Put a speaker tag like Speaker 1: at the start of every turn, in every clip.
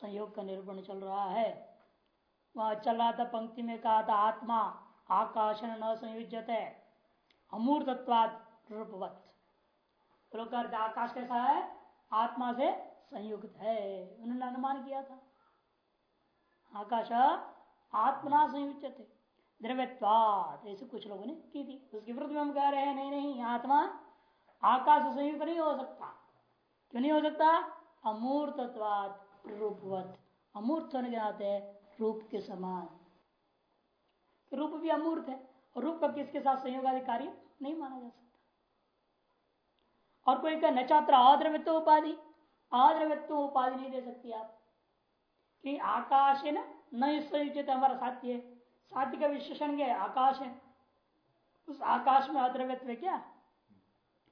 Speaker 1: संयोग का निरूपण चल रहा है। वहाँ चल रहा था पंक्ति में कहा था, आत्मा आकाश न संयुजत है अमूर्तत्वाद रूपवत आकाश कैसा है? आत्मा से संयुक्त है। उन्होंने अनुमान किया था। आकाश आत्मना संयुक्त द्रव्यवाद ऐसे कुछ लोगों ने की थी। उसके विरुद्ध में हम कह रहे हैं, नहीं नहीं, आत्मा आकाश संयुक्त नहीं हो सकता। क्यों नहीं हो सकता? अमूर्तत्वाद रूपवत अमूर्त होने के नाते रूप के समान। रूप भी अमूर्त है रूप का किसके साथ संयोग आदि कार्य नहीं माना जा सकता। और कोई का नचात्र अद्रव्यत्व उपाधि। अद्रव्यत्व उपाधि नहीं दे सकती आप। कि आकाश है ना, न संयुक्त हमारा साथी है। साथी का विशेषण क्या है? आकाश है। उस आकाश में अद्रव्यत्व क्या?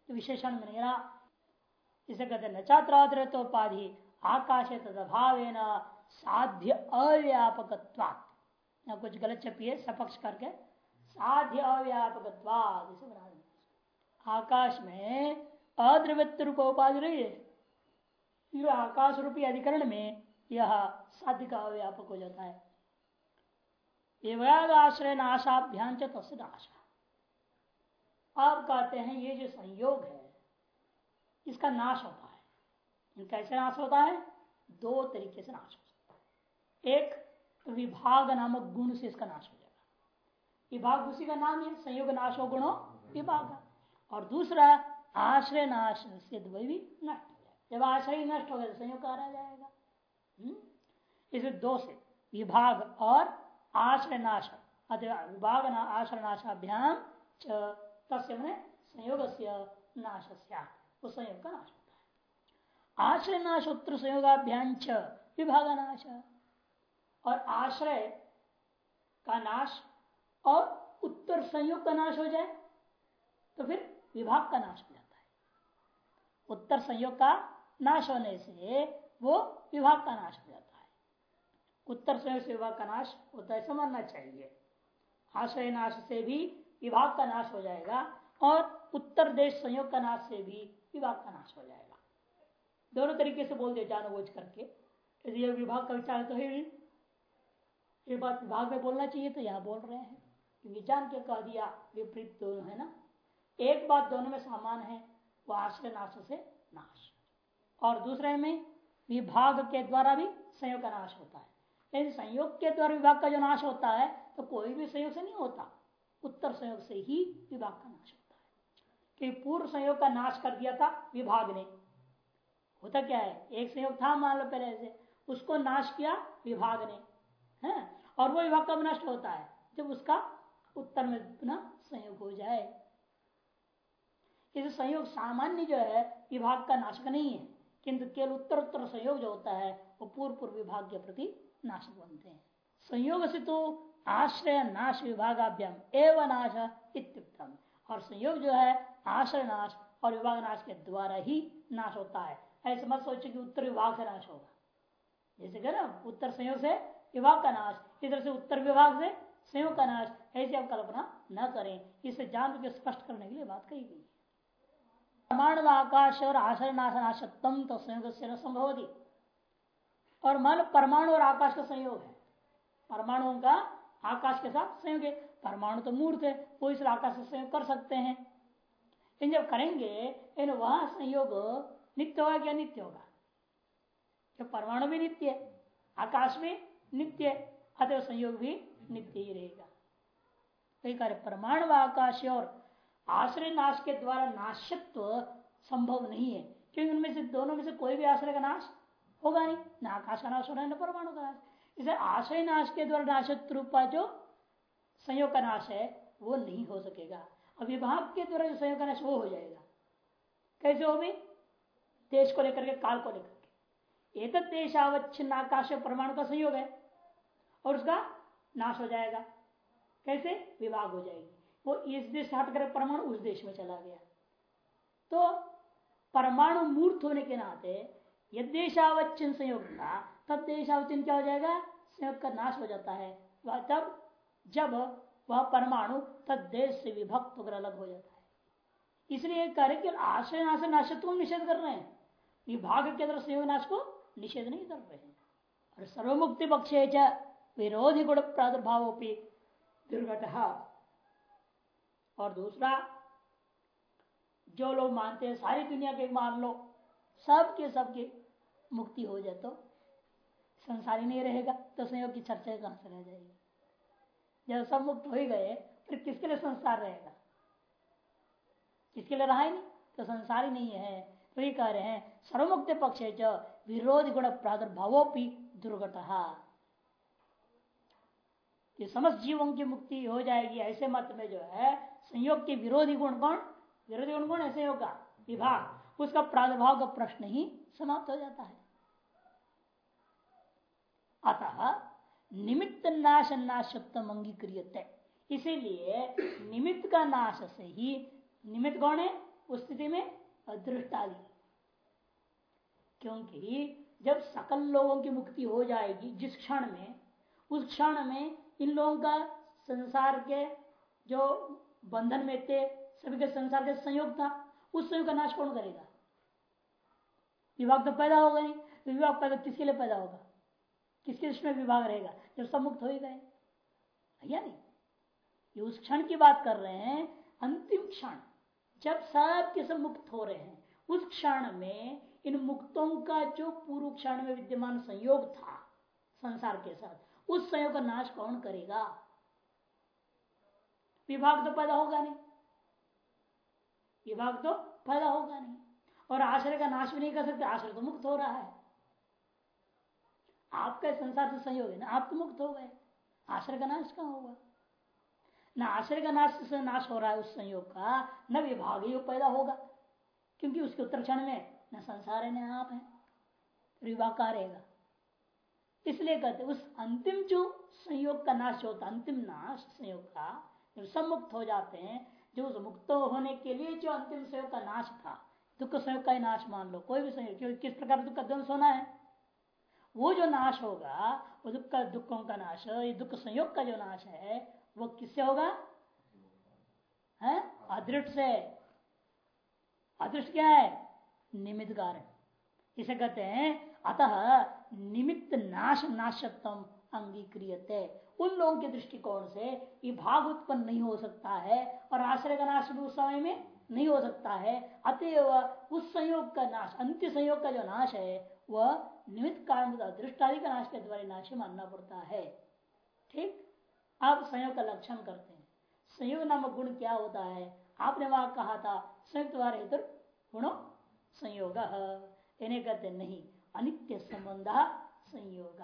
Speaker 1: तो विशेषण में नहीं इसे कहते नचात्र अद्रव्यत्व उपाधि। आकाश तदभाव साध्य अव्यापक कुछ गलत छपी है सपक्ष करके, साध्य अव्यापक आकाश में अद्रवृत्त रूप उपाधि रही है। आकाश रूपी अधिकरण में यह साध्य का अव्यापक हो जाता है। आश्रय नाशाभ्यान तस्य नाशा। आप कहते हैं ये जो संयोग है, इसका नाश होता कैसे नाश होता है, दो तरीके से नाश हो सकता है। एक विभाग नामक गुण से इसका नाश हो जाएगा विभाग उसी का नाम है, संयोग नाश हो गुणों विभाग। और दूसरा, आश्रय नाश से भी नष्ट हो जाए जब आश्रय नष्ट हो गया तो संयोग आ जाएगा? हम्म? इसे दो से, विभाग और आश्रय नाश। विभाग ना, आश्रय नाशाभ्याम तस्य संयोग से नाश उस संयोग का नाश आश्रय नाश उत्तर संयोगाभ्याम विभाग नाश और आश्रय का नाश और उत्तर संयोग का नाश हो जाए तो फिर विभाग का नाश हो जाता है। उत्तर संयोग का नाश होने से वो विभाग का नाश हो जाता है। उत्तर संयोग से विभाग का नाश होता है समझना चाहिए। आश्रय नाश से भी विभाग का नाश हो जाएगा और उत्तर देश संयोग का नाश से भी विभाग का नाश हो जाएगा। दोनों तरीके से बोल दिया जानबूझ करके। यदि यह विभाग का विचार तो है ये बात विभाग में बोलना चाहिए तो यहाँ बोल रहे हैं। क्योंकि जान के कह दिया विपरीत दोनों, है ना? एक बात दोनों में समान है, वो आश्रय नाश से नाश। और दूसरे में विभाग के द्वारा भी संयोग का नाश होता है। लेकिन संयोग के द्वारा विभाग का जो नाश होता है तो कोई भी संयोग से नहीं होता। उत्तर संयोग से ही विभाग का नाश होता है। कि पूर्व संयोग का नाश कर दिया था विभाग ने। होता क्या है? एक संयोग था मान लो पहले से। उसको नाश किया विभाग ने, है? और वो विभाग कब नष्ट होता है? जब उसका उत्तर में पुनः संयोग हो जाए। इस संयोग सामान्य जो है, विभाग का नाशक नहीं है, किंतु केवल उत्तर उत्तर संयोग जो होता है, वो पूर्व पूर्व विभाग के प्रति नाशक बनते हैं। संयोग से तो आश्रय नाश विभागाभ्याम एवं नाश इत्युक्तम। और संयोग जो है, आश्रय नाश और विभाग नाश के द्वारा ही नाश होता है। ऐसे मत सोचे कि उत्तर विभाग से नाश होगा। जैसे कह ना उत्तर संयोग से विभाग का नाश, इधर से उत्तर विभाग से संयोग का नाश, ऐसी आप कल्पना न करें। इसे जान के स्पष्ट करने के लिए बात कही गई परमाणु आकाश और आश्रय नाश नाशत्म तो संयोग से न संभव और मान परमाणु और आकाश का संयोग है। परमाणुओं का आकाश के साथ संयोग है। परमाणु तो मूर्त है, वो इस आकाश से संयोग कर सकते हैं। इन जब करेंगे, इन वह संयोग नित्य होगा क्या नित्य होगा। जब परमाणु भी नित्य है, आकाश भी नित्य अतः संयोग भी नित्य ही रहेगा। कई कार्य परमाणु व आकाश और आश्रय नाश के द्वारा नाशत्व संभव नहीं है, क्योंकि उनमें से दोनों में से कोई भी आश्रय का नाश होगा नहीं। ना आकाश का नाश हो रहा है ना परमाणु का नाश। इसे आश्रय नाश के द्वारा नाशत रूपा जो संयोग का नाश है, वो नहीं हो सकेगा। अब विभाग के द्वारा जो संयोग का नाश, वो हो जाएगा। कैसे हो भी देश को लेकर के, काल को लेकर के। एक देशावच्छिन्न आकाश परमाणु का संयोग है, और उसका नाश हो जाएगा। कैसे? विभाग हो जाएगी। वो इस देश से हटकर परमाणु उस देश में चला गया। तो परमाणु मूर्त होने के नाते, यद देशावच्छिन्न संयोग था, तब देशावचिन क्या हो जाएगा? संयोग का नाश हो जाता है। वह तब, जब वह परमाणु तद देश से विभक्त होकर अलग हो जाता है। इसलिए कार्य कि आश्रय नाश नाशत्व निषेध कर रहे हैं। विभाग के अंदर संयोग नाश को निषेध नहीं कर रहे हैं। और सर्वमुक्ति पक्षे च विरोधी गुण प्रादुर्भाव दुर्घट। और दूसरा, जो लोग मानते हैं सारी दुनिया के मान लो, सबके सबके मुक्ति हो जाए तो संसारी नहीं रहेगा तो संयोग की चर्चा कहाँ से रह जाएगी? जब सब मुक्त हो ही गए, फिर किसके लिए संसार रहेगा? किसके लिए रहा ही नहीं? तो संसारी नहीं है। तो ये कह रहे हैं सर्वमुक्त पक्ष जो विरोधी गुण प्रादुर्भावोपी दुर्घट ये समस्त जीवों की मुक्ति हो जाएगी ऐसे मत में जो है संयोग के विरोधी गुण कौन विरोधी गुण कौन ऐसे होगा विभाग उसका प्रादुर्भाव का प्रश्न ही समाप्त हो जाता है अतः निमित्त नाश नाशत्म अंगीक्रिय इसीलिए निमित्त का नाश से ही निमित्त कौन है उस स्थिति में अदृष्टादि क्योंकि जब सकल लोगों की मुक्ति हो जाएगी, जिस क्षण में, उस क्षण में इन लोगों का संसार के जो बंधन में थे, सभी के संसार के संयोग था, उस संयोग का नाश कौन करेगा? विभाग तो पैदा होगा नहीं तो विभाग पैदा किसके लिए पैदा होगा? किसके दृष्टि में विभाग रहेगा? जब सब मुक्त हो ही गए। या नहीं? ये उस क्षण की बात कर रहे हैं, अंतिम क्षण, जब सब के सब मुक्त हो रहे हैं, उस क्षण में इन मुक्तों का जो पूर्व क्षण में विद्यमान संयोग था संसार के साथ, उस संयोग का नाश कौन करेगा? विभाग तो पैदा होगा नहीं। विभाग तो पैदा होगा नहीं। और आश्रय का नाश भी नहीं कर सकते, आश्रय तो मुक्त हो रहा है। आपका संसार से संयोग है ना, आप तो मुक्त हो गए। आश्रय का नाश कहाँ होगा? न आश्रय का नाश से नाश हो रहा है उस संयोग का, न विभाग ही पैदा होगा, क्योंकि उसके उत्तर क्षण में न संसार है न आप है रहेगा इसलिए कहते उस अंतिम जो संयोग का नाश होता, अंतिम नाश संयोग का, जब सब मुक्त हो जाते हैं, जो उस मुक्त होने के लिए जो अंतिम संयोग का नाश था, दुख संयोग का ही नाश मान लो, कोई भी संयोग क्योंकि किस प्रकार दुख का ध्वंस होना है? वो जो नाश होगा, वो दुख का, दुखों का नाश, ये दुख संयोग का जो नाश है, वो किससे होगा? है? अदृष्ट से। अदृष्ट क्या है? निमित्त कारण इसे कहते हैं, अतः निमित्त नाश नाशत्म अंगीक्रियते। उन लोगों के दृष्टिकोण से ये भाग उत्पन्न नहीं हो सकता है और आश्रय का नाश भी उस समय में नहीं हो सकता है। अतएव उस संयोग का नाश, अंत्य संयोग का जो नाश है, वह निमित्त कारण दृष्टादि का नाश के द्वारा नाश मानना पड़ता है। ठीक? अब संयोग का लक्षण करते हैं। संयोग नामक गुण क्या होता है? आपने वहाँ कहा था, संयुक्त वाले गुणों संयोग इन्हें कहते नहीं, अनित्य संबंध संयोग।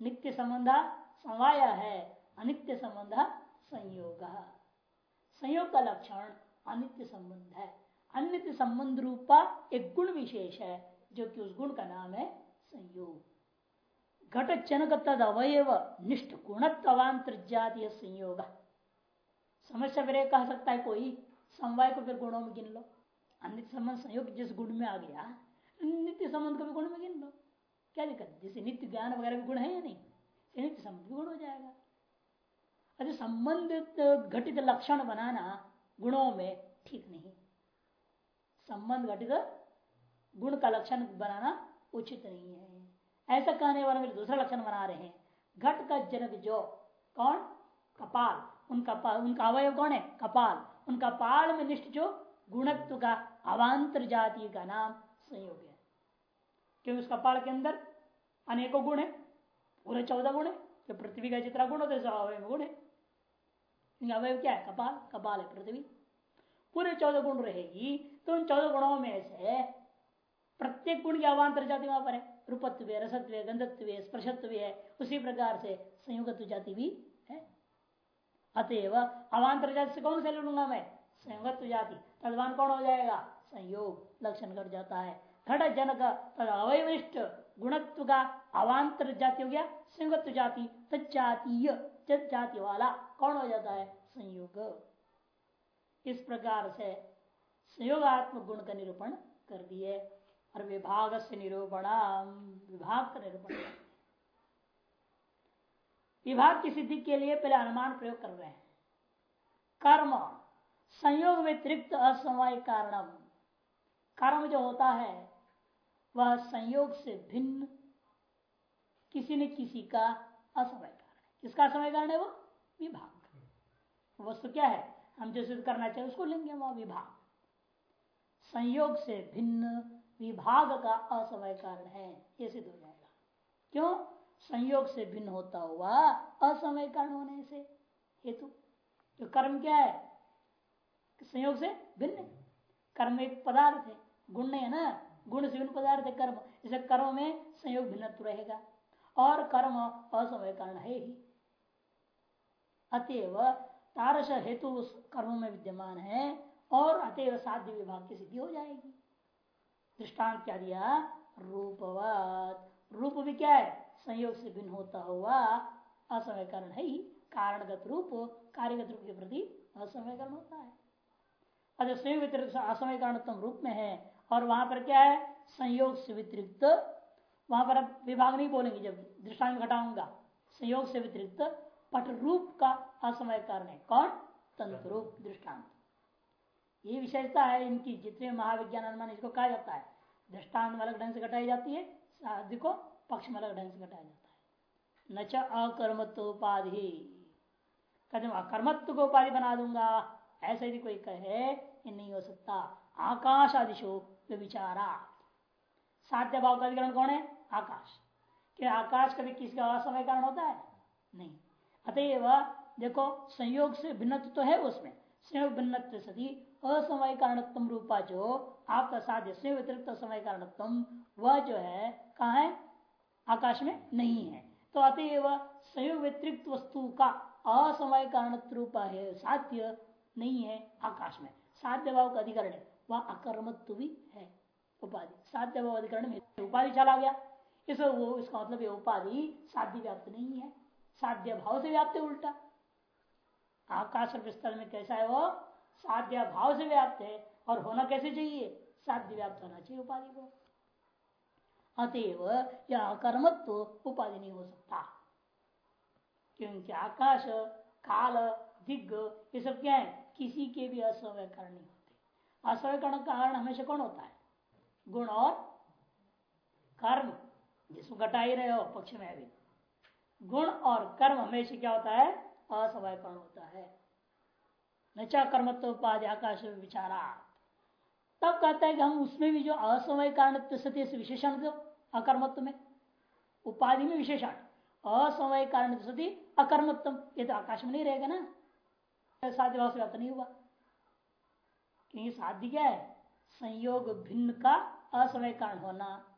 Speaker 1: नित्य संबंध समवाय है, अनित्य संबंध संयोग। संयोग का लक्षण अनित्य संबंध है। अनित्य संबंध रूपा एक गुण विशेष है, जो कि उस गुण का नाम है संयोग। घट जनक तद अवयव निष्ठ गुणत्वांतर जातीय संयोग। समस्या फिर कह सकता है कोई, समवाय को फिर गुणों में गिन लो। अनित्य संबंध संयोग जिस गुण में आ गया, नित्य संबंध को भी गुण में गिन लो। क्या दिक्कत? जैसे नित्य ज्ञान वगैरह भी गुण है या नहीं? नित्य संबंध गुण हो जाएगा। अरे संबंधित घटित लक्षण बनाना गुणों में ठीक नहीं। संबंध घटित गुण का लक्षण बनाना उचित नहीं है। ऐसा कहने वाले मेरे दूसरा लक्षण बना रहे हैं। घट का जनक जो, कौन? कपाल। उनका उनका अवयव कौन है? कपाल। उनका कपाल में निष्ठ जो गुणत्व का अवान्तर जाति का नाम संयोग है। क्योंकि उस कपाल के अंदर अनेकों गुण है? पूरे चौदह गुण है। जो पृथ्वी का जितना गुण होता है अवयव गुण है। अवयव क्या है? कपाल। कपाल है पृथ्वी। पूरे चौदह गुण रहेगी तो उन चौदह गुणों में से प्रत्येक गुण की अवान्तर जाति वहाँ पर है। रूपत्व रसत्व गंधत्व स्पर्शत्व है, उसी प्रकार से संयुगत्व जाति भी है। अतएव अवान्तर जाति से कौन से लूँगा मैं? संयुगत्व जाति तदवान कौन हो जाएगा? संयोग, लक्षण कर जाता है। घट जनक, तद अवयविष्ट गुणत्व का अवान्तर जाति हो गया संयुगत्व जाति तत्जातीय जाति वाला कौन हो जाता है? संयोग। इस प्रकार से संयोगात्मक गुण का निरूपण कर दिए। और विभाग से निरूपण विभाग का निरूपण। विभाग की सिद्धि के लिए पहले अनुमान प्रयोग कर रहे हैं। कर्म। संयोग में व्यतिरिक्त असमवाय कारणम। कर्म जो होता है, वह संयोग से भिन्न किसी न किसी का असमय कारण है। किसका असमय कारण है वो? विभाग। वस्तु क्या है? हम जो सिद्ध करना चाहिए उसको लेंगे वह विभाग। संयोग से भिन्न विभाग का असमय कारण है, ये सिद्ध हो जाएगा। क्यों? संयोग से भिन्न होता हुआ असमय कारण होने से हेतु। तो कर्म क्या है? संयोग से भिन्न। कर्म एक पदार्थ है। गुण नहीं है ना? गुण से भिन्न पदार्थ है कर्म। इसे कर्म में संयोग भिन्न रहेगा। और कर्म असमय कारण है ही। अतएव तारस हेतु उस कर्म में विद्यमान है और अतएव साध्य विभाग की सिद्धि हो जाएगी। दृष्टांत क्या दिया? रूपवत। रूप भी क्या है? संयोग से भिन्न होता हुआ असमय कारण है ही। कारणगत रूप, कार्यगत रूप के प्रति असमय कारण होता है। अगर संयोग व्यतिरिक्त असमय कारण रूप में है। और वहाँ पर क्या है? संयोग से व्यतिरिक्त वहाँ पर विभाग नहीं बोलेंगे, जब दृष्टांत घटाऊँगा। संयोग से व्यतिरिक्त पट रूप का असमय कारण है। कौन? तंत्र रूप, दृष्टांत। ये विशेषता है इनकी, जितने महाविज्ञान अनुमान इसको कहा जाता है। दृष्टांत अलग ढंग से घटाई जाती है साध्य को पक्ष में अलग ढंग से घटाया जाता है। न च अकर्मत्व उपाधि कदम अकर्मत्व को उपाधि बना दूँगा। ऐसा यदि कोई कहे ये नहीं हो सकता। आकाश आदिशो विचारा साध्य भाव का अधिकरण कौन है? आकाश। क्या आकाश कभी किसका असमय कारण होता है? नहीं। अतएव, देखो, संयोग से भिन्नत्व तो है उसमें। संयोग भिन्नत्व सती, असमय कारणत्म रूपा जो आपका साध्य से व्यतिरिक्त समय कारणत्म वह जो है, कहा है? आकाश में नहीं है। तो अतएव, संयोग व्यतिरिक्त वस्तु का असमय कारण रूपा है, साध्य नहीं है आकाश में। साध्य भाव का अधिकरण है, वह अकर्मत्व भी है, उपाधि। साध्य भाव अधिकरण में उपाधि चला गया। इस वो, इसका मतलब उपाधि साध्य व्याप्त नहीं है। साध्य भाव से व्याप्त है उल्टा। आकाश और विस्तार में कैसा है वो? साध्य भाव से व्याप्त है और होना कैसे चाहिए? साध्य व्याप्त होना चाहिए उपाधि को। अतएव यह अकर्मत्व उपाधि नहीं हो सकता। क्योंकि आकाश, काल, दिग्ग, ये सब क्या है? किसी के भी असमय कारण नहीं होते। असमय कारण कारण हमेशा कौन होता है? गुण और कर्म, जिसको घटा ही रहे हो, पक्ष में अभी गुण और कर्म हमेशा क्या होता है? असमय कारण होता है। नचा कर्मत्व उपाधि, आकाश विचारा तब कहता है कि हम उसमें भी जो असमय कारण सत्य विशेषण दो, अकर्मत्व में। उपाधि में विशेषण। असमय कारण सती अकर्मत्व। ये तो आकाश में नहीं रहेगा ना। साध्य भाव से व्याप्त नहीं हुआ। क्योंकि साध्य क्या है? संयोग भिन्न का असमय कारण होना।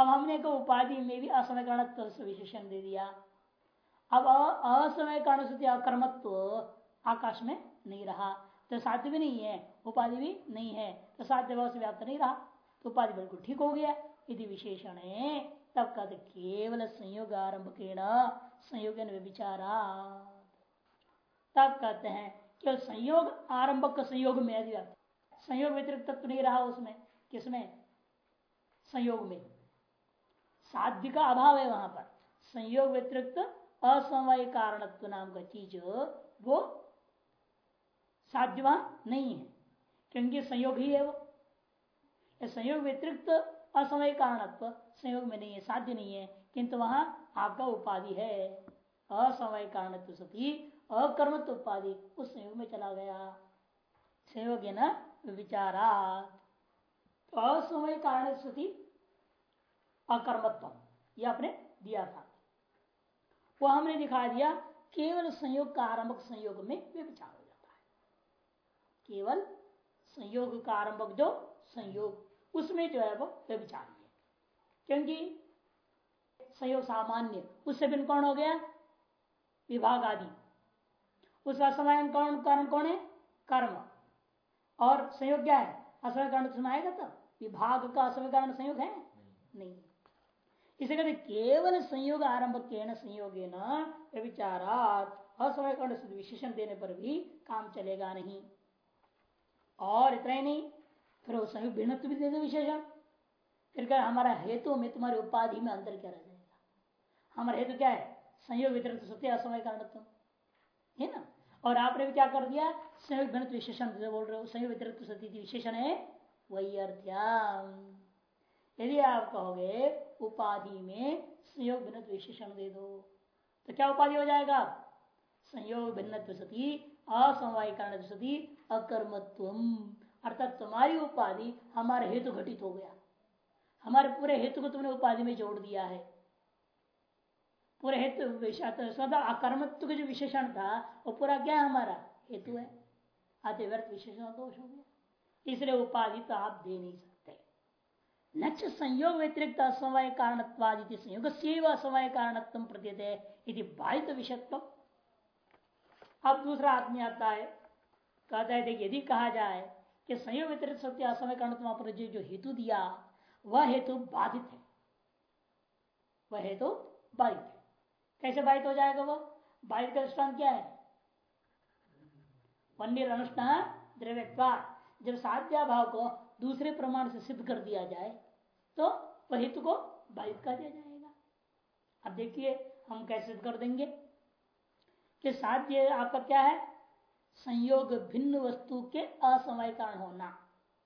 Speaker 1: अब हमने को उपाधि में भी असमय कारण विशेषण दे दिया। अब असमय कारण सती अकर्मत्व आकाश में नहीं रहा। तो साध्य भी नहीं है, उपाधि भी नहीं है। तो साध्य भाव से व्याप्त नहीं रहा। तो उपाधि बिल्कुल ठीक हो गया। यदि विशेषण है, तब कहते केवल संयोग आरंभ के संयोग विचारा तब कहते हैं केवल संयोग, आरंभक संयोग में यदि संयोग व्यतिरिक्त तत्व नहीं रहा उसमें, किसमें? संयोग में। साध्य का अभाव है वहाँ पर। संयोग व्यतिरिक्त असमय कारणत्व नाम का चीज़ वो साध्यवान नहीं है, क्योंकि संयोग ही है वो। संयोग व्यतिरिक्त असमय कारणत्व संयोग में नहीं है, साध्य नहीं है, किंतु वहाँ आपका उपाधि है। असमय कारणत्व सती अकर्मत्व उपाधि उस संयोग में चला गया। संयोग है ना? विचारा तो असमय कारण सती अकर्मत्व। यह आपने दिया था। वो हमने दिखा दिया, केवल संयोग का आरंभक संयोग में विचार हो जाता है। केवल संयोग का आरंभक जो संयोग, उसमें जो है वो व्यविचार है क्योंकि संयोग सामान्य, उससे भी कौन हो गया? विभाग आदि उसका समय कौन, कारण कौन है? कर्म। और संयोग क्या है? असमय कारण तो सुनाएगा तो विभाग का असमय कारण संयोग है? नहीं। इसे कहते केवल संयोग आरंभ के संयोग विचारात असमय कारण विशेषण देने पर भी काम चलेगा नहीं। और इतना ही नहीं, फिर वो संयोग भिन्न भी दे दे विशेषण। फिर क्या हमारा हेतु में तुम्हारी उपाधि में अंतर क्या रह जाएगा? हमारा हेतु क्या है? संयोग वितरित सत्य असमय कारण है ना? और आपने भी क्या कर दिया? संयोग भिन्न विशेषण बोल रहे हो संयोग वितरित सत्य विशेषण है? वही अर्थ्याम यदि आप कहोगे, उपाधि में संयोग भिन्न विशेषण दे दो तो क्या उपाधि हो जाएगा? संयोग भिन्न सती असमवाय कारण सती अकर्मत्व अर्थात तुम्हारी उपाधि हमारे हेतु घटित हो गया। हमारे पूरे हेतु को तुमने उपाधि में जोड़ दिया है। पूरे हेतु अकर्मत्व का जो विशेषण था, वो पूरा क्या हमारा? हेतु है। आते व्यर्थ विशेषण दोष हो गया। इसलिए उपाधि तो आप दे नहीं सकते। न संयोग व्यतिरिक्त असमय कारणत्वादि संयोग से असमय कारणत्व प्रतीत बाधित विषयत्व अब दूसरा आदमी आता है, कहता है देखिए यदि कहा जाए कि संयोग व्यतिरिक्त सत्य असमय कारण जो हेतु दिया, वह हेतु बाधित है। वह हेतु बाधित है। कैसे बाधित हो जाएगा वो? बाधित का दृष्टान क्या है? वन्य अनुष्ठान द्रव्यत्वा। जब साध्या भाव को दूसरे प्रमाण से सिद्ध कर दिया जाए तो वह हेतु को बाधित कर दिया जाएगा। अब देखिए, हम कैसे कर देंगे कि साध्य आपका क्या है? संयोग भिन्न वस्तु के असमय कारण होना।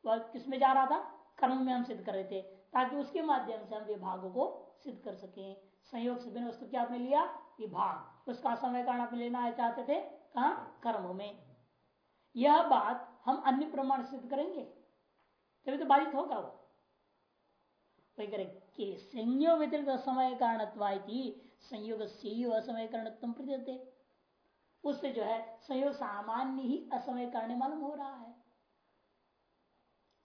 Speaker 1: वह किसमें जा रहा था? कर्म में हम सिद्ध कर रहे थे, ताकि उसके माध्यम से हम विभागों को सिद्ध कर सके। संयोग से भिन्न वस्तु क्या आपने लिया? विभाग। उसका असमय कारण आप लेना चाहते थे? कहा? कर्म में। यह बात हम अन्य प्रमाण सिद्ध करेंगे। तभी तो बाधित होगा वो। वही करे कि संयोग व्यतिरिक्त असमय कारण संयोग से ही असमय कारण प्रति उससे जो है, संयोग सामान्य ही असमय कारण मालूम हो रहा है।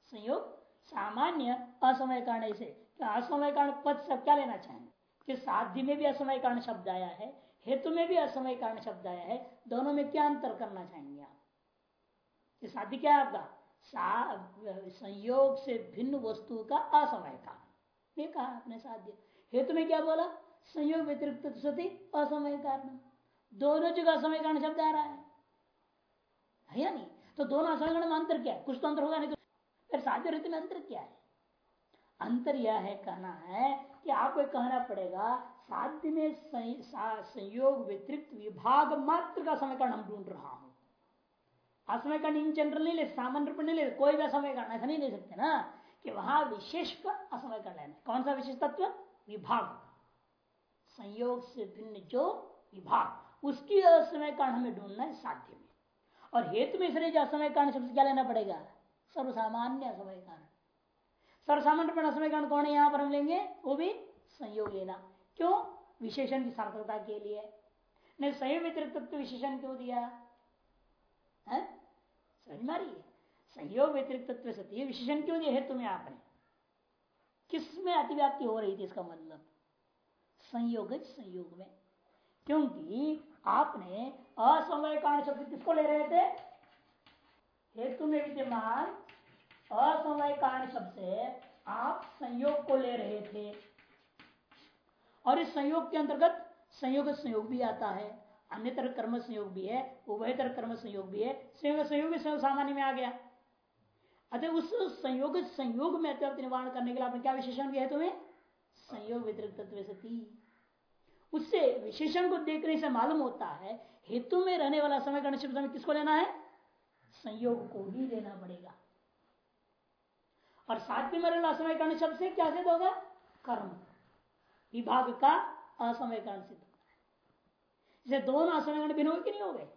Speaker 1: संयोग सामान्य असमय कारण से असमय कारण पद सब क्या लेना चाहेंगे? कि साध्य में भी असमय कारण शब्द आया है, हेतु में भी असमय कारण शब्द आया है, दोनों में क्या अंतर करना चाहेंगे आप? साध्य क्या है आपका संयोग से भिन्न वस्तु का असमय कारण ये कहा आपने साध्य हेतु में क्या बोला? संयोग व्यतिरिक्त सती असमय कारण दोनों जगह असमय कारण शब्द आ रहा है। या नहीं? तो दोनों असमय कारण में अंतर क्या है? कुछ तो अंतर होगा नहीं तो फिर साध्य ऋतु में अंतर क्या है? अंतर यह है, कहना है कि आपको कहना पड़ेगा, साध्य में संयोग व्यतिरिक्त विभाग मात्र का समीकरण हम ढूंढ रहा हूँ। असमय कारण इन जनरल नहीं ले, सामान्य रूप नहीं ले, कोई भी असमय कारण ऐसा नहीं ले सकते ना, कि वहाँ विशेष का असमय कर लेना कौन सा विशेष तत्व? विभाग। संयोग से भिन्न जो विभाग, उसकी असमय कारण हमें ढूंढना है साध्य में। और हेतु में इसलिए जो असमय कारण शब्द क्या लेना पड़ेगा? सर्वसामान्य असमय कारण सर्वसामान्य पर असमय कारण कौन है? यहाँ पर हम लेंगे, वो भी संयोग लेना। क्यों? विशेषण की सार्थकता के लिए। नहीं, संयोग व्यतिरिक्त विशेषण क्यों दिया? है? समझ है? संयोग व्यतिरिक्त सत्य विशेषण क्यों दिया हेतु में आपने? किसमें अतिव्याप्ति हो रही थी इसका मतलब? संयोग संयोग में। क्योंकि आपने असमय कारण शब्द किसको ले रहे थे? हेतु में विद्यमान असमय कारण शब्द से आप संयोग को ले रहे थे। और इस संयोग के अंतर्गत संयोग संयोग भी आता है। अन्य तरह कर्म संयोग भी है उभय तरह कर्म संयोग भी है संयोग संयोग संयोग सामान्य में आ गया। अतः उस संयोग संयोग में अत्यंत निवारण करने के लिए आपने क्या विशेषण दिया है तुम्हें? संयोग व्यतिरिक्त उससे विशेषण को देखने से मालूम होता है, हेतु में रहने वाला समय निश्चित समय किसको लेना है? संयोग को ही लेना पड़ेगा। और साथ में रहना असमय कारण शब्द से क्या सिद्ध होगा? कर्म। विभाग का असमय कारण सिद्ध इसे दोनों असमय कारण भिन्न कि नहीं हो गए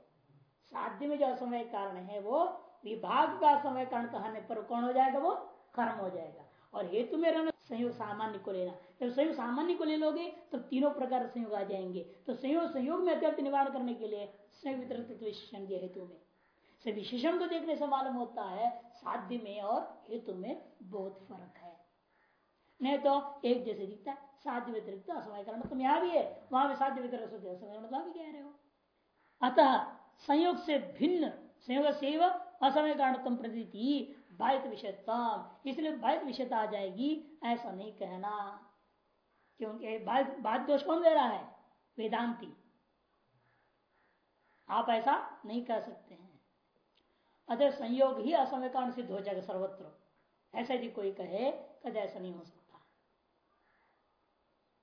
Speaker 1: साध्य में जो असमय कारण है वो विभाग का समय कारण कहने पर कौन हो जाएगा? वो कर्म हो जाएगा। और हेतु में रहना, संयोग सामान्य को लेना। जब संयोग सामान्य को ले लोगे तो तीनों प्रकार संयोग आ जाएँगे। तो संयोग संयोग में अत्यंत निवारण करने के लिए वितरित विशेषण हेतु में। से विशेषण को देखने से मालूम होता है, साध्य में और हेतु में बहुत फ़र्क है। नहीं तो एक जैसे दिखता है, साध्य व्यतिरिक्त असमय कारण तुम यहाँ भी है, वहाँ भी साध्य व्यतिरिक्त असमय कारण भी कह रहे हो। अतः संयोग से भिन्न, संयोग से असमय कारण तुम प्रती बाधित विषयतम इसलिए बाधित विषयता आ जाएगी, ऐसा नहीं कहना। क्योंकि बाधित दोष कौन दे रहा है? वेदांती। आप ऐसा नहीं कह सकते अतः संयोग ही असमय कारण सिद्ध हो जाएगा सर्वत्र। ऐसा यदि कोई कहे कद ऐसा नहीं हो सकता।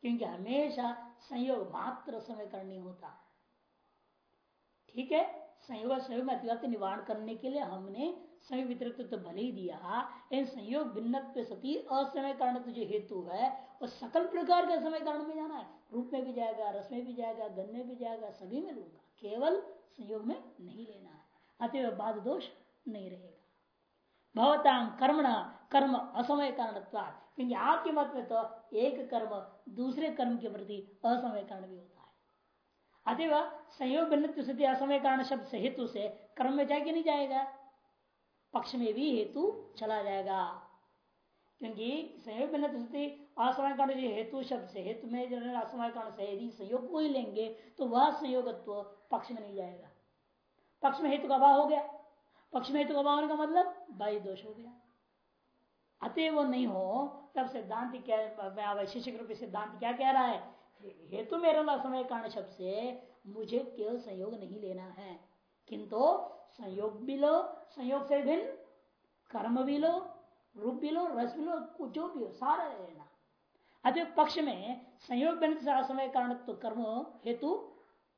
Speaker 1: क्योंकि हमेशा संयोग मात्र समय करनी होता। ठीक है? संयोग संयोग में निवारण करने के लिए हमने संयोग व्यतिरिक्त तो भले ही दिया इन संयोग भिन्न सती असमय कारण जो हेतु है, वो सकल प्रकार के समय कारण में जाना है। रूप में भी जाएगा, रस में भी जाएगा गन में भी जाएगा, सभी में लूँगा। केवल संयोग में नहीं लेना है। अतः बाद दोष नहीं रहेगा। भवताम कर्म कर्म असमय कारण क्योंकि आपके मत में तो एक कर्म दूसरे कर्म के प्रति असमय कारण भी होता है। अतएव संयोग असमय कारण शब्द से हेतु से कर्म में जाएगा नहीं जाएगा। पक्ष में भी हेतु चला जाएगा। क्योंकि संयोग भिन्न असमय कारण हेतु शब्द से, हेतु में जो असमय कारण से यदि संयोग को ही लेंगे तो वह संयोगत्व पक्ष में नहीं जाएगा। पक्ष में हेतु का अभाव हो गया। पक्ष में हेतु अभाव का मतलब बाई दोष हो गया। अतः वो नहीं हो, तब सिद्धांत क्या वैशिष्ट रूप सिद्धांत क्या कह रहा है? हेतु मेरा समय कारण शब्द से मुझे केवल संयोग नहीं लेना है। किंतु संयोग भी लो, संयोग से भिन्न कर्म भी लो, रूप भी लो, रस भी लो जो भी हो, सारा लेना। अतः पक्ष में संयोग भिन्न समय कारण तो कर्म हेतु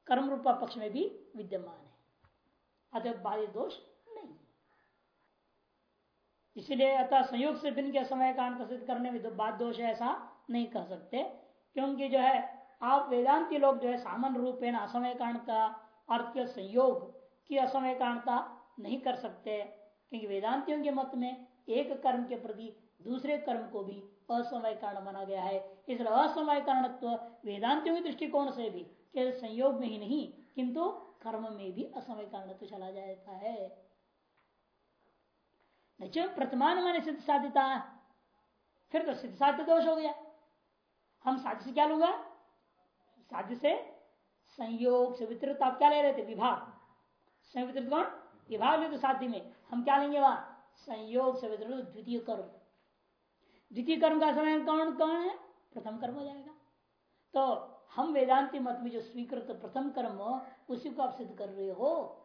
Speaker 1: कर्म रूपा पक्ष में भी विद्यमान है। अतः बाह्य दोष इसलिए अतः संयोग से भिन्न के समय का सिद्ध करने में तो बात दोष है, ऐसा नहीं कह सकते। क्योंकि जो है, आप वेदांति लोग जो है, सामान्य रूप है असमय कारण का अर्थ संयोग की असमय कारणता नहीं कर सकते। क्योंकि वेदांतियों के मत में एक कर्म के प्रति दूसरे कर्म को भी असमय कारण माना गया है। इसलिए असमय कारणत्व वेदांतियों के दृष्टिकोण से भी केवल संयोग में ही नहीं, किंतु कर्म में भी असमय कारणत्व चला जाता है। प्रतमान माने सिद्ध साधिता फिर तो सिद्ध साध्य दोष हो गया। हम साध्य से क्या लूँगा? साध्य से संयोग से वितरित आप क्या ले रहे थे? विभाग। वितरित कौन? विभाग ले तो साध्य में। हम क्या लेंगे वहाँ? संयोग से वितरित द्वितीय कर्म। द्वितीय कर्म का समय कौन कौन है? प्रथम कर्म हो जाएगा। तो हम वेदांति मत में जो स्वीकृत प्रथम कर्म उसी को आप सिद्ध कर रहे हो।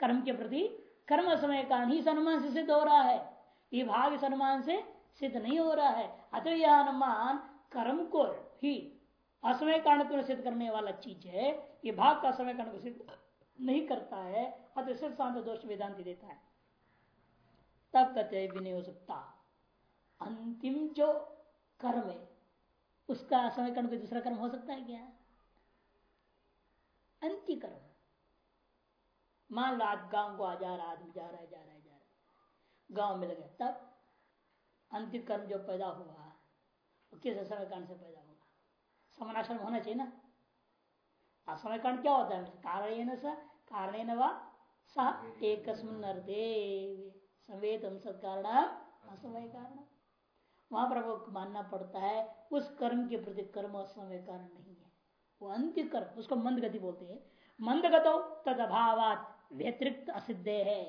Speaker 1: कर्म के प्रति कर्म समय कारण ही अनुमान से सिद्ध हो रहा है। विभाग इस अनुमान से सिद्ध नहीं हो रहा है। अतः यह अनुमान कर्म को ही असमय कारण सिद्ध करने वाला चीज़ है। विभाग का समय कारण को सिद्ध नहीं करता है। अतः सिर्फ़ शांत दोष वेदांति देता है। तब कहते भी नहीं हो सकता। अंतिम जो कर्म है, उसका समय कर्म कोई दूसरा कर्म हो सकता है क्या? अंति कर्म। मान लो आज गाँव को आ जा रहा आदमी जा रहा है, जा रहा है, जा रहा है। गाँव में लगे तब अंतिम कर्म जो पैदा हुआ, वो किस समय कारण से पैदा होगा समानाश्रम होना चाहिए ना। असमय कारण क्या होता है? कारण कारण सह एक संवेदम सत्कारण असमय कारण वहाँ पर वो मानना पड़ता है, उस कर्म के प्रति कर्म असमय कारण नहीं है। वो अंत्य कर्म, उसको मंद गति बोलते हैं। मंद गतो तद अभाव व्यतिरिक्त असिद्ध है।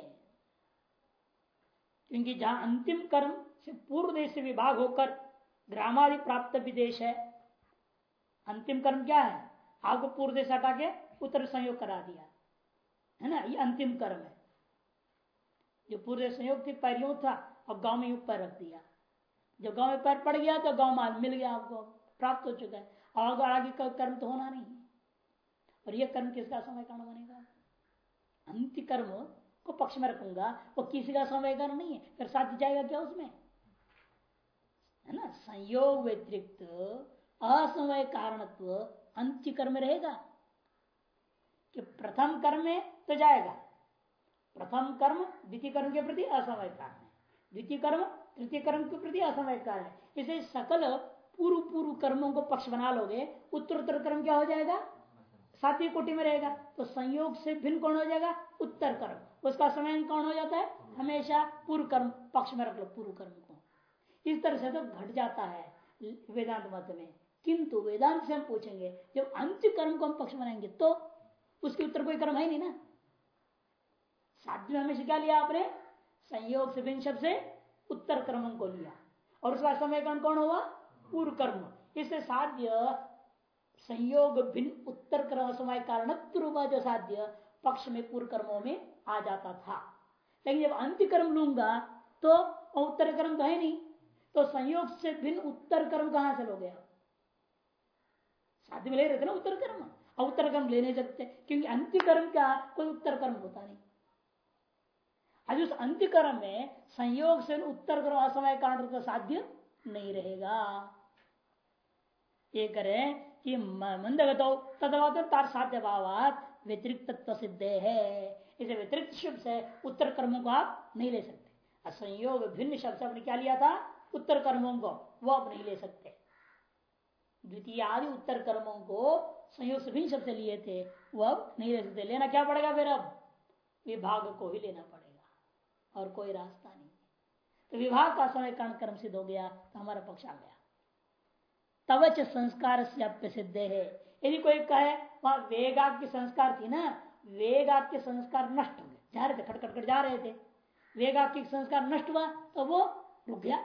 Speaker 1: क्योंकि जहाँ अंतिम कर्म से पूर्व देश से विभाग होकर ग्रामादि प्राप्त विदेश है, अंतिम कर्म क्या है? आपको पूर्व देश हटा के उत्तर संयोग करा दिया। है ना? ये अंतिम कर्म है। जो पूर्व संयोग थी पैर यूँ था और गाँव में यूँ पैर रख दिया। जब गाँव में पैर पड़ गया तो गाँव में मिल गया आपको, प्राप्त हो चुका है। और आगे कर्म तो होना नहीं। और यह कर्म किसका समय कारण बनेगा अंत्य कर्म को पक्ष में रखूँगा। वो किसी का समय कारण नहीं है, फिर साथ जाएगा क्या उसमें? है ना? संयोग व्यतिरिक्त असमय कारणत्व अंत्य कर्म रहेगा। कि प्रथम कर्म में तो जाएगा। प्रथम कर्म द्वितीय कर्म के प्रति असमय कारण है। द्वितीय कर्म, तृतीय कर्म के प्रति असमय कारण है। इसे सकल पूर्व पूर्व कर्मों को पक्ष बना लोगे उत्तर उत्तर कर्म क्या हो जाएगा? सातवीं कोटि में रहेगा तो संयोग से भिन्न कौन हो जाएगा? उत्तर कर्म। उसका समय कौन हो जाता है? हमेशा पूर्व कर्म पक्ष में रख लो पूर्व कर्म को। इस तरह से तो घट जाता है वेदांत मत में। किंतु वेदांत से हम पूछेंगे, जब अंत कर्म को हम पक्ष बनाएँगे तो उसके उत्तर कोई कर्म है नहीं ना। साध्य में हमेशा क्या लिया आपने? संयोग से भिन्न शब्द से उत्तर कर्म को लिया। और उसका समय कर्म कौन हुआ? पूर्व कर्म इससे साध्य संयोग भिन्न उत्तर कर्म समय कारण जो साध्य पक्ष में पूर्व कर्मों में आ जाता था। लेकिन जब अंत्य कर्म लूँगा तो उत्तर कर्म तो है नहीं। तो संयोग से भिन्न उत्तर कर्म कहाँ से लोगे आप? साध्य में ले रहे थे ना उत्तर कर्म? उत्तर कर्म ले नहीं सकते क्योंकि अंत्य कर्म क्या कोई उत्तर कर्म होता नहीं। आज उस अंत्यकर्म में संयोग से उत्तर कर्म असमय कारण साध्य नहीं रहेगा। ये करें साध्य व्यतिरिक्त है। इसे व्यतिरिक्त शब्द से उत्तर कर्मों को आप नहीं ले सकते। असंयोग भिन्न शब्द से आपने क्या लिया था? उत्तर कर्मों को। वो आप नहीं ले सकते। द्वितीय आदि उत्तर कर्मों को संयोग से भिन्न शब्द से लिए थे, वो अब नहीं ले सकते। लेना क्या पड़ेगा फिर अब? विभाग को ही लेना पड़ेगा। और कोई रास्ता नहीं तो विभाग का समय कारण कर्म सिद्ध हो गया तो हमारा पक्ष आ गया। तवच संस्कार से सिद्ध है। यदि कोई कहे, वहाँ वेगाग के संस्कार थी ना वेगाग के संस्कार नष्ट हो गए। जा रहे थे खटखट खट जा रहे थे। वेगाग के संस्कार नष्ट हुआ तो वो रुक गया।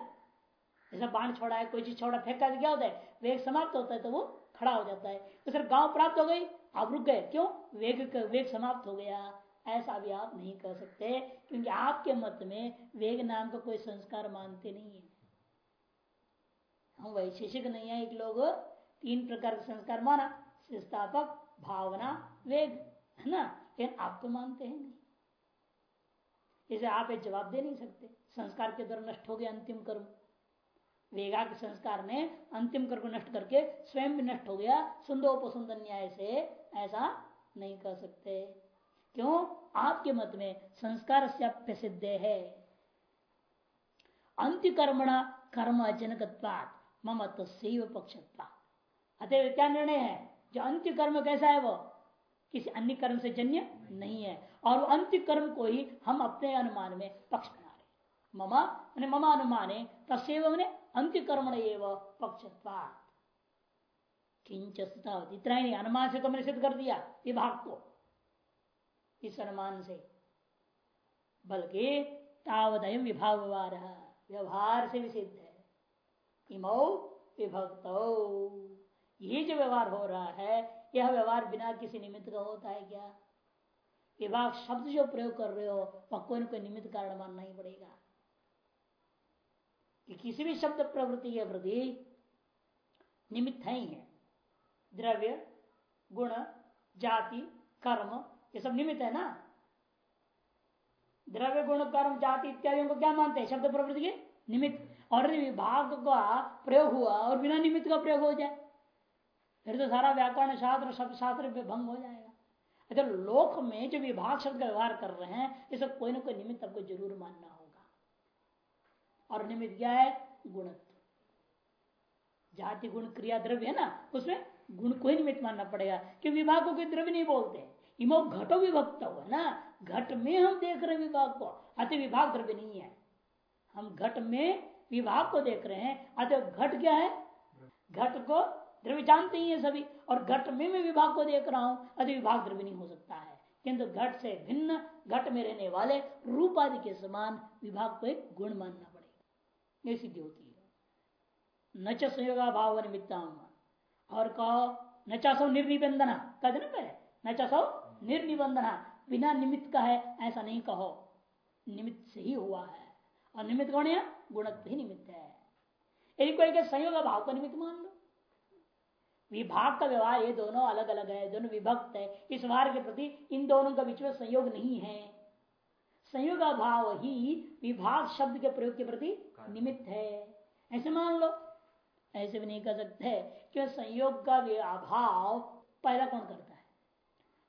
Speaker 1: जैसा बाण छोड़ा है, कोई चीज़ छोड़ा, फेंका क्या होता है? वेग समाप्त होता है तो वो खड़ा हो जाता है। तो सर गाँव प्राप्त हो गई, आप रुक गए। क्यों? वेग वेग समाप्त हो गया। ऐसा भी आप नहीं कर सकते, क्योंकि आपके मत में वेग नाम का कोई संस्कार मानते नहीं है। हम वैशेषिक नहीं है, एक लोग तीन प्रकार के संस्कार माना स्थापक भावना, वेग, है ना? लेकिन आप तो मानते हैं नहीं। इसे आप एक जवाब दे नहीं सकते। संस्कार के द्वारा नष्ट हो गया अंतिम कर्म। वेगा के संस्कार ने अंतिम कर्म को नष्ट करके स्वयं भी नष्ट हो गया सुंदर न्याय से ऐसा नहीं कर सकते। क्यों? आपके मत में संस्कार से सिद्ध है। अंत्यकर्मणा कर्म अजनकत्वात। मम तस्व पक्षत्वा। अतः क्या निर्णय है? जो अंत्य कर्म कैसा है वो? किसी अन्य कर्म से जन्य नहीं है। और अंत्य कर्म को ही हम अपने अनुमान में पक्ष बना रहे ममा मैंने ममा अनुमाने तस्व मैंने अंत्य कर्म पक्षत्वात किंच इतना ही नहीं, अनुमान से तो मैंने सिद्ध कर दिया, विभाग को। इस अनुमान से। बल्कि तावदय विभाग व्यवहार से भी सिद्ध। इमो विभक्त। ये जो व्यवहार हो रहा है, यह व्यवहार बिना किसी निमित्त का होता है क्या? विभाग शब्द जो प्रयोग कर रहे हो, वह कोई ना कोई निमित्त कारण मानना ही पड़ेगा। कि किसी भी शब्द प्रवृत्ति के प्रति निमित्त है ही है। द्रव्य, गुण, जाति, कर्म, ये सब निमित्त है ना? द्रव्य, गुण, कर्म, जाति इत्यादि को क्या मानते हैं? शब्द प्रवृत्ति के निमित्त। और विभाग का प्रयोग हुआ और बिना निमित्त का प्रयोग हो जाए, फिर तो सारा व्याकरण शास्त्र शब्द शास्त्र भंग हो जाएगा। अगर लोक में जो विभाग शब्द का व्यवहार कर रहे हैं इसे कोई ना कोई निमित्त आपको ज़रूर मानना होगा। और निमित्त क्या है? गुणत्व। जाति गुण क्रिया द्रव्य है ना, उसमें गुण को ही निमित्त मानना पड़ेगा कि विभाग को कोई द्रव्य नहीं बोलते। इमो घटो विभक्त हुआ ना? घट में हम देख रहे विभाग को, अति विभाग द्रव्य नहीं है। हम घट में विभाग को देख रहे हैं। अतः घट क्या है? घट को द्रव्य जानते ही है सभी। और घट में मैं विभाग को देख रहा हूँ, अति विभाग द्रव्य नहीं हो सकता है। किंतु घट से भिन्न, घट में रहने वाले रूप आदि के समान विभाग को एक गुण मानना पड़ेगा। ये सिद्धि होती है। न संयोगा भाव निमित्ता और कहो, न चाहो निर्निबंधना। कहते ना पहले? न चाहो निर्निबंधना। बिना निमित्त का है, ऐसा नहीं कहो। निमित्त से ही हुआ है। और निमित्त कौन है? गुणत्व ही निमित्त है। यदि कोई के संयोग भाव का निमित्त मान लो। विभाग का व्यवहार ये दोनों अलग अलग है दोनों विभक्त है। इस व्यवहार के प्रति इन दोनों का बीच में संयोग नहीं है। संयोग भाव ही विभाग शब्द के प्रयोग के प्रति निमित्त है। ऐसे मान लो। ऐसे भी नहीं कर सकते क्यों संयोग का अभाव पैदा कौन करता है?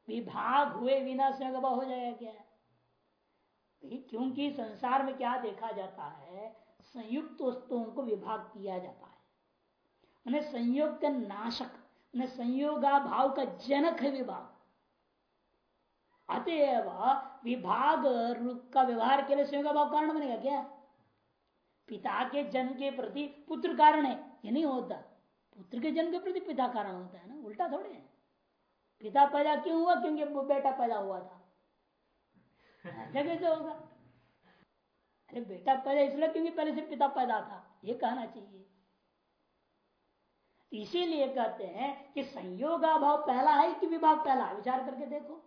Speaker 1: विभाग हुए बिना संयोग अभाव हो जाएगा क्या? क्योंकि संसार में क्या देखा जाता है? संयुक्त वस्तुओं को विभाग किया जाता है। मैंने संयोग का नाशक मैंने संयोगा भाव का जनक है विभाग। अतएव विभाग का व्यवहार के लिए संयोग भाव कारण बनेगा क्या? पिता के जन्म के प्रति पुत्र कारण है, ये नहीं होता। पुत्र के जन्म के प्रति पिता कारण होता है ना, उल्टा थोड़े है। पिता पैदा क्यों हुआ? क्योंकि बेटा पैदा हुआ था। ऐसा कैसे होगा? अरे बेटा पैदा इसलिए क्योंकि पहले से पिता पैदा था, ये कहना चाहिए। इसीलिए कहते हैं कि संयोगा भाव पहला है, कि विभाग पहला विचार करके देखो।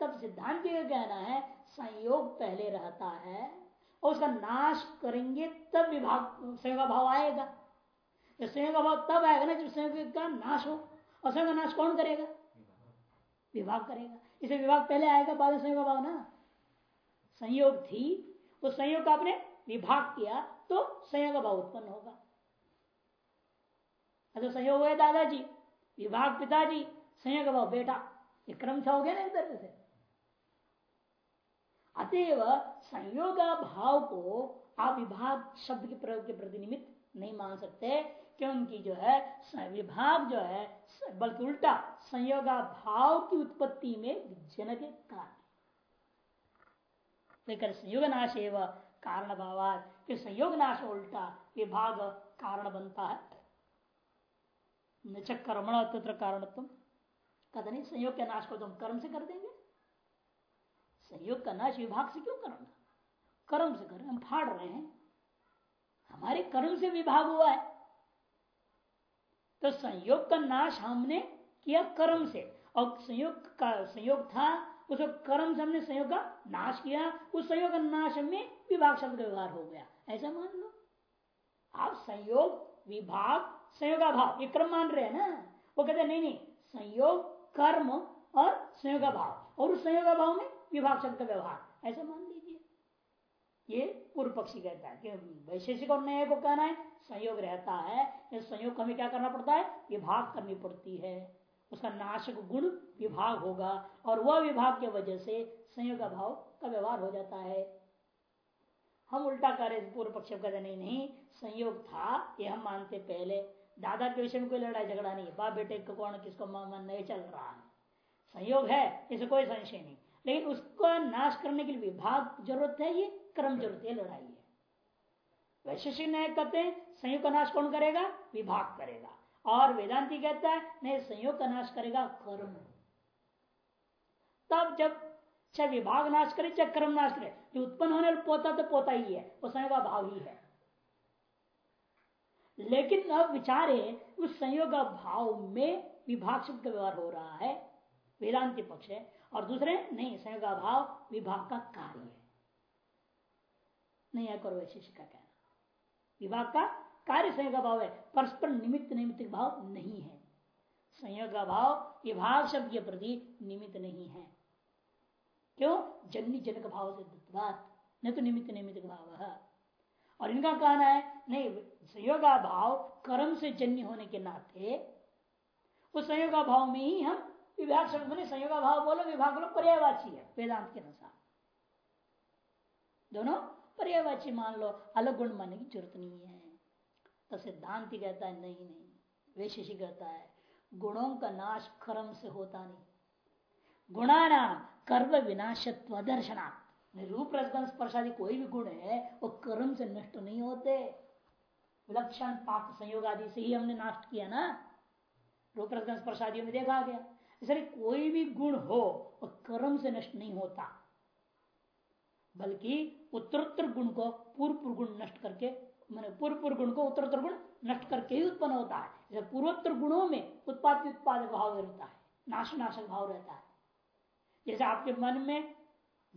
Speaker 1: तब सिद्धांत का कहना है, संयोग पहले रहता है और उसका नाश करेंगे तब विभाग संयोग भाव आएगा। संयोग भाव तब आएगा ना, जब संयोग का नाश हो, और संयोग नाश कौन करेगा? विभाग करेगा। इसे विभाग पहले आएगा, बाद में संयोग भाव ना। संयोग थी उस संयोग का आपने विभाग किया तो संयोग भाव उत्पन्न होगा। तो संयोग हुआ दादाजी, विभाग पिताजी, संयोग भाव बेटा। ये क्रम से हो गया ना एक तरह से। अतएव संयोग भाव को आप विभाग शब्द के प्रयोग के प्रति निमित्त नहीं मान सकते, क्योंकि जो है विभाग जो है, बल्कि उल्टा, संयोगा भाव की उत्पत्ति में जनक कारण। लेकर संयोग नाश एवं कारण भाव फिर संयोग नाश उल्टा, विभाग कारण बनता है। न कर्मण तत्र कारण तुम कहते नहीं, संयोग के नाश को तुम कर्म से कर देंगे। संयोग का नाश विभाग से क्यों करना कर्म से कर हम फाड़ रहे हैं। हमारे कर्म से विभाग हुआ है। तो संयोग का नाश हमने किया कर्म से। और संयोग का, संयोग था उस कर्म से हमने संयोग का नाश किया, उस संयोग का नाश में विभाग शब्द का व्यवहार हो गया। ऐसा मान लो। आप संयोग, विभाग, संयोगाभाव, ये क्रम मान रहे हैं ना? वो कहते नहीं नहीं, संयोग, कर्म और संयोगाभाव। और उस संयोगाभाव में विभाग शब्द का व्यवहार। ऐसा मान लीजिए। ये पूर्व पक्षी कहता है वैशेषिक और न्याय को कहना है, संयोग रहता है। इस संयोग को हमें क्या करना पड़ता है? विभाग करनी पड़ती है। उसका नाशक गुण विभाग होगा और वह विभाग की वजह से संयोग भाव का व्यवहार हो जाता है। हम उल्टा करें पूर्व पक्ष कहते नहीं नहीं, संयोग था, ये हम मानते पहले। दादा के विषय में कोई लड़ाई झगड़ा नहीं बाप बेटे को कौन, किसको मन नहीं चल रहा है। संयोग है इसे कोई संशय नहीं। लेकिन उसका नाश करने के लिए विभाग ज़रूरत है, ये क्रम ज़रूरत है लड़ाई है। वैशेषिक न्याय कहते हैं, संयोग का नाश कौन करेगा? विभाग करेगा। और वेदांति कहता है, नहीं, संयोग का नाश करेगा कर्म। तब जब चाहे विभाग नाश करे चाहे कर्म नाश करे, जो उत्पन्न होने वाला पोता तो पोता ही है, वो संयोग का भाव ही है। लेकिन अब विचार है, उस संयोग का भाव में विभाग शब्द का व्यवहार हो रहा है, वेदांति पक्ष है, और दूसरे, नहीं, संयोग का भाव विभाग का कार्य है। नहीं है करो वैशिष्ट का कहना। विभाग का कार्य संयोग भाव है, परस्पर निमित्त निमित्त भाव नहीं है। संयोग भाव विभाग शब्द के प्रति निमित्त नहीं है। क्यों? जन्य जनक भाव से न तो निमित्त निमित्त भाव और इनका कहना है, नहीं संयोग भाव कर्म से जन्य होने के नाते, उस संयोग भाव में ही हम विभाग शब्द संयोग भाव बोलो, विभाग बोलो, पर्यायवाची है, वेदांत के अनुसार। दोनों, पर्यायवाची मान लो, अलग गुण मानने की ज़रूरत नहीं है। तो सिद्धांत कहता है, नहीं नहीं। वैशेषी कहता है, गुणों का नाश कर्म से होता नहीं। गुणाना कर्म विनाशत्व दर्शना रूप रसगन स्पर्शादि कोई भी गुण है, वो कर्म से नष्ट नहीं होते। विलक्षण पाप संयोग आदि से ही हमने नष्ट किया ना। रूप रसगन स्पर्शादियों में देखा गया। इसलिए कोई भी गुण हो, वो कर्म से नष्ट नहीं होता। बल्कि उत्तरोत्तर गुण को पूर्व गुण नष्ट करके मैंने पूर्व पूर्व गुण को उत्तरोत्तर गुण नष्ट करके ही उत्पन्न होता है। जैसे पूर्वोत्तर गुणों में उत्पाद उत्पादक भाव रहता है नाश नाशक भाव रहता है। जैसे आपके मन में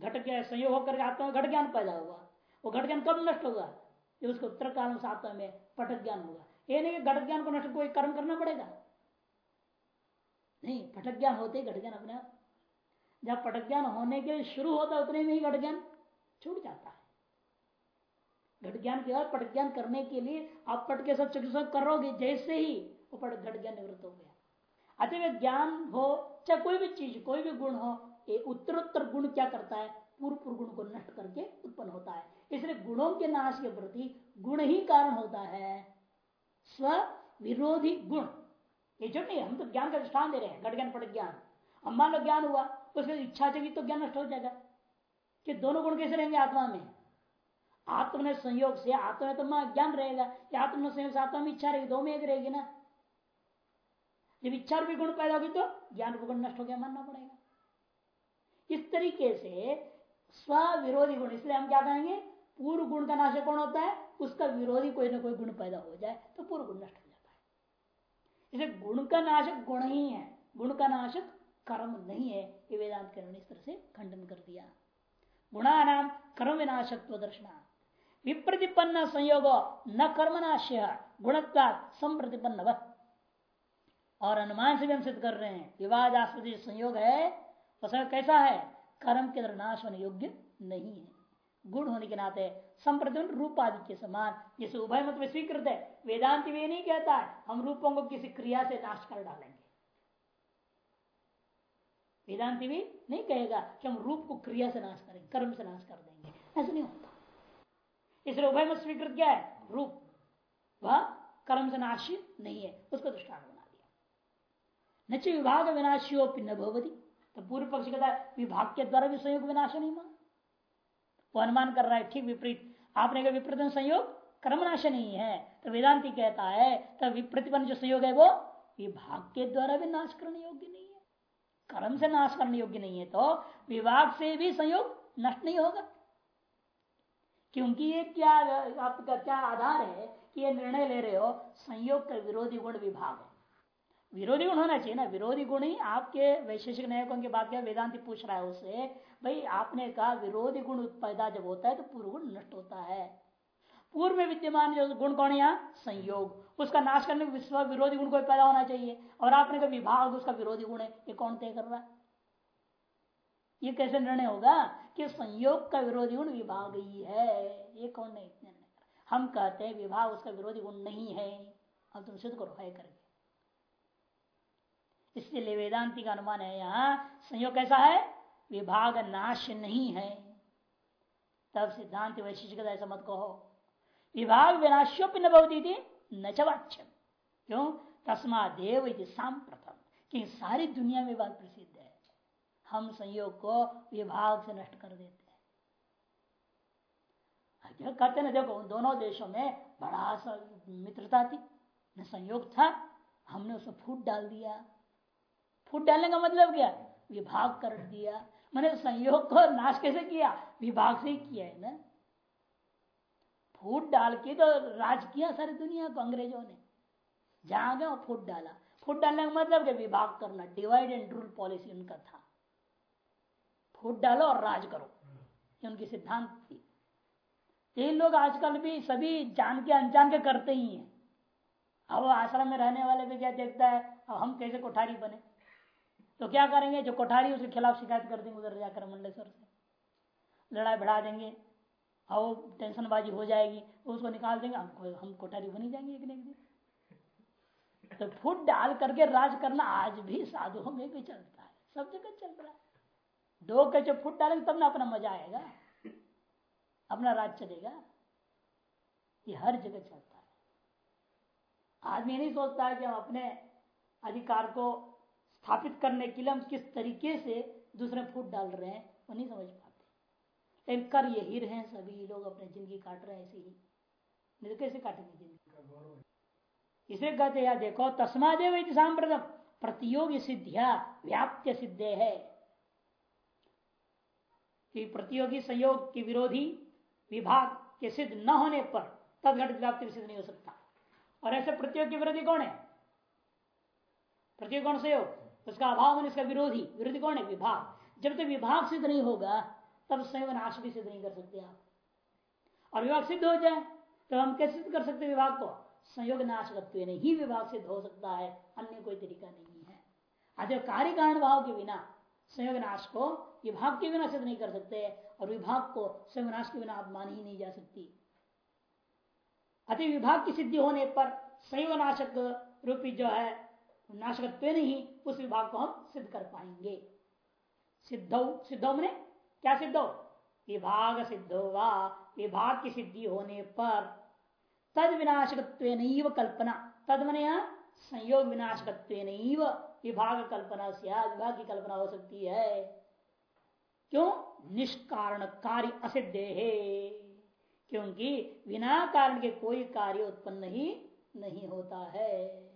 Speaker 1: घट गया संयोग होकर आत्मा में घट ज्ञान पैदा हुआ, वो घट ज्ञान कब नष्ट होगा? जब उसको उत्तर काल से आत्मा में पटक ज्ञान होगा। ये नहीं कि घट ज्ञान को नष्ट कोई कर्म करना पड़ेगा। नहीं पटक ज्ञान होते ही घट ज्ञान अपने आप। जब पटक ज्ञान होने के शुरू होता है, उतने में ही घट ज्ञान छूट जाता है। घट ज्ञान के बाद पट ज्ञान करने के लिए आप पट के सब सब करोगे, जैसे ही वो पट घट ज्ञान निवृत्त हो गया। अतः ज्ञान हो, चाहे कोई भी चीज़, कोई भी गुण हो, ये उत्तरोत्तर गुण क्या करता है? पूर्व पूर्व गुण को नष्ट करके उत्पन्न होता है। इसलिए गुणों के नाश के प्रति गुण ही कारण होता है। स्व विरोधी गुण। ये जो नहीं, हम तो ज्ञान का दृष्टान दे रहे हैं घट ज्ञान पट ज्ञान अब मान लो ज्ञान हुआ उसमें इच्छा जगी तो ज्ञान नष्ट हो जाएगा। कि दोनों गुण कैसे रहेंगे आत्मा में? आत्म में संयोग से आत्मा तो ज्ञान रहेगा या आत्म संयोग से आत्मा में इच्छा रहेगी, दो में एक रहेगी ना। जब इच्छा भी गुण पैदा होगी तो ज्ञान गुण नष्ट हो गया, मानना पड़ेगा। इस तरीके से स्व विरोधी गुण, इसलिए हम क्या कहेंगे? पूर्व गुण का नाशक कौन होता है? उसका विरोधी कोई ना कोई गुण पैदा हो जाए तो पूर्व गुण नष्ट हो जाता है। इसे गुण का नाशक गुण ही है। गुण का नाशक कर्म नहीं है, ये वेदांत के इस तरह से खंडन कर दिया। गुणा नाम कर्म विनाशत्व दर्शन विप्रतिपन्न संयोग न कर्मनाश्य गुणत्वा संप्रतिपन्न और अनुमान से भी हम सिद्ध कर रहे हैं विवादास्पद संयोग है तो कैसा है? कर्म के अंदर नाश होने योग्य नहीं है। गुण होने के नाते संप्रदन रूप आदि के समान, जैसे उभय मत में स्वीकृत है, वेदांत भी नहीं कहता है, हम रूपों को किसी क्रिया से नाश कर डालेंगे। वेदांति भी नहीं कहेगा कि हम रूप को क्रिया से नाश करेंगे कर्म से नाश कर देंगे। ऐसा नहीं होता। इसलिए उभय मत स्वीकृत क्या है? रूप। वह कर्म से नाश नहीं है। उसको दृष्टान बना दिया। न विभाग विनाशियों न भवती। तो पूर्व पक्ष कहता है, विभाग के द्वारा भी संयोग विनाश नहीं मान वो अनुमान कर रहा है, ठीक विपरीत। आपने कहा विपरीत संयोग कर्मनाश नहीं है। तो वेदांति कहता है तो प्रतिपन्न जो संयोग है वो विभाग के द्वारा भी नाश करने योग्य नहीं है। कर्म से नाश करने योग्य नहीं है तो विभाग से भी संयोग नष्ट नहीं होगा। क्योंकि ये क्या, आपका क्या आधार है कि ये निर्णय ले रहे हो, संयोग का विरोधी गुण विभाग है। विरोधी गुण होना चाहिए ना। विरोधी गुण ही आपके वैशेषिक नायकों की बात क्या, वेदांति पूछ रहा है उससे भाई आपने कहा विरोधी गुण पैदा जब होता है तो पूर्व गुण नष्ट होता है। पूर्व में विद्यमान जो गुण कौन यहाँ? संयोग। उसका नाश करने विश्व विरोधी गुण को पैदा होना चाहिए। और आपने कहा विभाग, उसका विरोधी गुण है। ये कौन तय कर रहा है? ये कैसे निर्णय होगा? कि संयोग का विरोधी गुण विभाग ही है। ये कौन नहीं निर्णय हम कहते हैं विभाग उसका विरोधी गुण नहीं है। अब तुम सिद्ध करो, है करके। इसलिए वेदांति का अनुमान है यहाँ, संयोग कैसा है? विभाग नाश नहीं है। तब सिद्धांत वैशिष्ट ऐसा मत कहो। विभाग विनाश्योपि न भवती न चवाच्यम क्यों? तस्मा देव प्रथम कि सारी दुनिया में बात प्रसिद्ध हम संयोग को विभाग से नष्ट कर देते हैं। कहते ना देखो दोनों देशों में बड़ा सा मित्रता थी, न संयोग था, हमने उसमें फूट डाल दिया। फूट डालने का मतलब क्या? विभाग कर दिया। मैंने संयोग को नाश कैसे किया? विभाग से ही किया है ना। फूट डाल के तो राज किया सारी दुनिया को, अंग्रेज़ों ने। जहाँ गए फूट डाला। फूट डालने का मतलब क्या? विभाग करना। डिवाइड एंड रूल पॉलिसी उनका था। फूट डालो और राज करो। ये उनकी सिद्धांत थी। ये लोग आजकल भी सभी जान के अनजान के करते ही हैं। अब आश्रम में रहने वाले भी क्या देखता है? अब हम कैसे कोठारी बने? तो क्या करेंगे? जो कोठारी उसके खिलाफ शिकायत कर देंगे उधर जाकर मंडलेश्वर से। लड़ाई बढ़ा देंगे। और टेंशनबाजी हो जाएगी। उसको निकाल देंगे। हमको हम कोठारी बनी जाएँगे एक दिन। तो फुट डाल करके राज करना आज भी साधुओं में भी चलता है। सब जगह चल रहा है। दो के जो फुट डालेंगे तब ना अपना मज़ा आएगा। अपना राज चलेगा। ये हर जगह चलता है। आदमी नहीं सोचता है कि हम अपने अधिकार को स्थापित करने के लिए हम किस तरीके से दूसरे फूट डाल रहे हैं, वो नहीं समझ पाते। लेकिन कर यही रहे हैं सभी लोग, अपनी ज़िंदगी काट रहे हैं ऐसे ही। नहीं तो कैसे काटेंगे ज़िंदगी? इसे कहते यार देखो, तस्मादेव सांप्रदम प्रतियोगी सिद्धिया, व्याप्त सिद्धे है। कि प्रतियोगी संयोग के विरोधी विभाग के सिद्ध न होने पर तब घट व्याप्ति सिद्ध नहीं हो सकता। और ऐसे प्रतियोगी विरोधी कौन है? प्रतियोगी कौन संयोग? उसका अभाव में इसका विरोधी। विरोधी कौन है? विभाग। जब तक विभाग सिद्ध नहीं होगा, तब संयोग नाश भी सिद्ध नहीं कर सकते आप। और विभाग सिद्ध हो जाए तो हम कैसे सिद्ध कर सकते विभाग को? संयोग नाशकत्व ही विभाग सिद्ध हो सकता है, अन्य कोई तरीका नहीं है। अतः कार्य कारण भाव के बिना संयोग नाश को विभाग के बिना सिद्ध नहीं कर सकते और विभाग को स्वयं नाश के बिना आप मान ही नहीं जा सकती। अति विभाग की सिद्धि होने पर संयोग नाशक रूपी जो है, नाशकत्व नहीं, उस विभाग को हम सिद्ध कर पाएँगे। सिद्धौ सिद्धौ मैंने? क्या सिद्ध? विभाग सिद्ध वा, विभाग की सिद्धि होने पर। तद विनाशकत्व कल्पना। तद मैंने? संयोग विनाशकत्व विभाग कल्पना से विभाग की कल्पना हो सकती है। क्यों? निष्कारण कार्य असिद्ध है। क्योंकि बिना कारण के कोई कार्य उत्पन्न ही नहीं होता है।